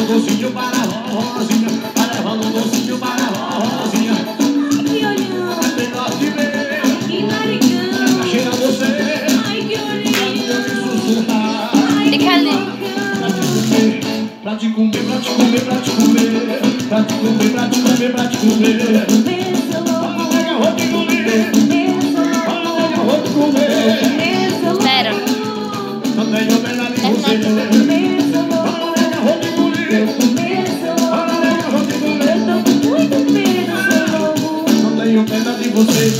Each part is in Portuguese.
Um docinho para a Rosinha Vai levando um docinho para a Rosinha Que olhão, É melhor te ver que narigão. Pra cheirar você Ai, que Pra olhão. Fica ali. Pra te comer, pra te comer, pra te comer Pra te comer, pra te comer, pra te comer vou te comer pensa logo. Você.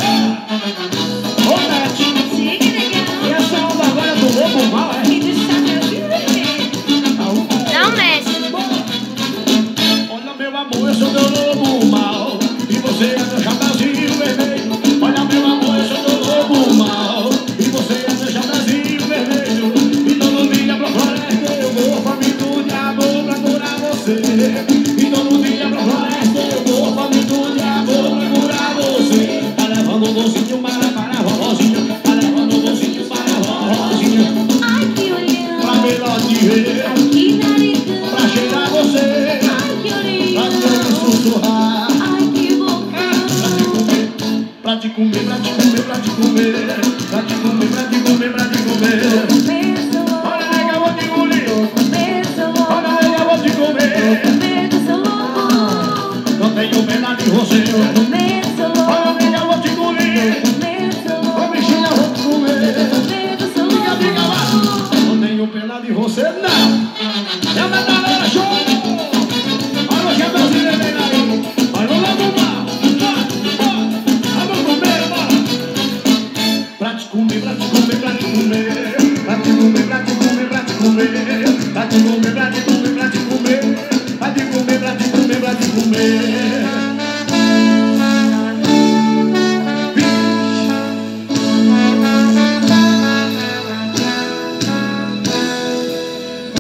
Ô, negão. E essa onda agora do lobo mal, é? Não mexe. Olha meu amor, eu sou teu lobo mal E você é meu chapéuzinho vermelho. Olha meu amor, eu sou teu lobo mal E você é meu chapéuzinho vermelho. E todo dia pra floresta eu vou Faminto de amor pra curar você sussurrar Ai, que bocão. Pra te comer, pra te comer, pra te comer Pra te comer, pra te comer, pra te comer Olha, nega, eu vou te engolir. Olha, nega, eu vou te comer. Não tenho pena de você comer, vai de comer, vai de comer, vai de comer, vai de comer, vai de comer, vai de comer.